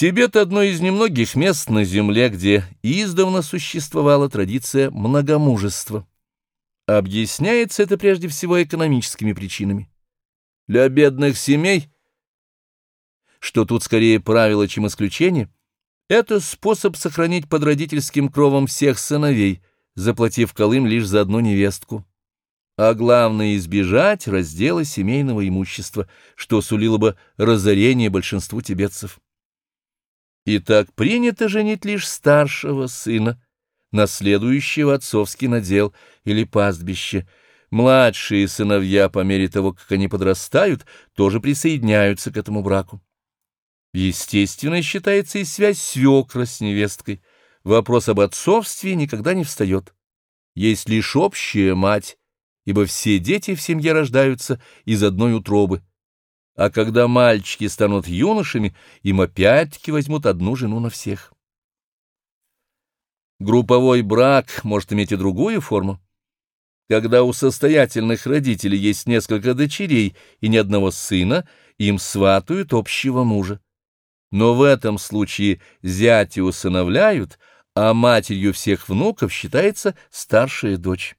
Тибет — одно из немногих мест на Земле, где издавна существовала традиция многомужества. Объясняется это прежде всего экономическими причинами. Для бедных семей, что тут скорее правило, чем исключение, это способ сохранить под родительским кровом всех сыновей, заплатив колым лишь за одну невестку. А главное — избежать раздела семейного имущества, что сулило бы разорение большинству тибетцев. И так принято женить лишь старшего сына, наследующего отцовский надел или пастбище. Младшие сыновья, по мере того, как они подрастают, тоже присоединяются к этому браку. Естественно, считается и связь свекра с невесткой. Вопрос об отцовстве никогда не встает. Есть лишь общая мать, ибо все дети в семье рождаются из одной утробы — а когда мальчики станут юношами, им опять-таки возьмут одну жену на всех. Групповой брак может иметь и другую форму. Когда у состоятельных родителей есть несколько дочерей и ни одного сына, им сватают общего мужа. Но в этом случае зятя усыновляют, а матерью всех внуков считается старшая дочь.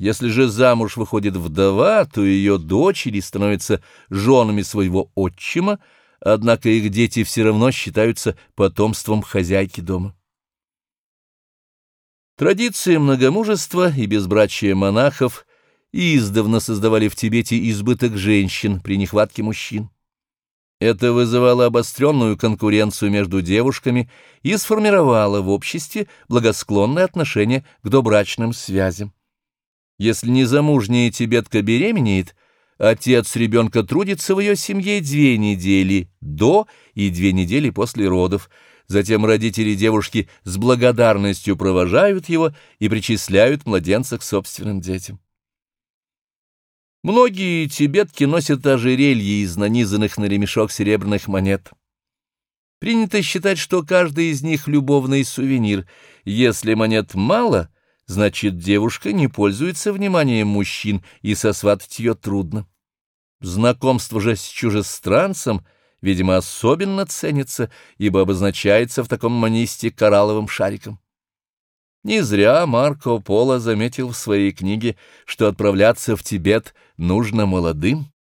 Если же замуж выходит вдова, то ее дочери становятся женами своего отчима, однако их дети все равно считаются потомством хозяйки дома. Традиции многомужества и безбрачия монахов издавна создавали в Тибете избыток женщин при нехватке мужчин. Это вызывало обостренную конкуренцию между девушками и сформировало в обществе благосклонное отношение к добрачным связям. Если незамужняя тибетка беременеет, отец ребенка трудится в ее семье две недели до и две недели после родов, затем родители девушки с благодарностью провожают его и причисляют младенца к собственным детям. Многие тибетки носят ожерелья из нанизанных на ремешок серебряных монет. Принято считать, что каждый из них — любовный сувенир. Если монет мало — значит, девушка не пользуется вниманием мужчин, и сосватать ее трудно. Знакомство же с чужестранцем, видимо, особенно ценится, ибо обозначается в таком манисте коралловым шариком. Не зря Марко Поло заметил в своей книге, что отправляться в Тибет нужно молодым.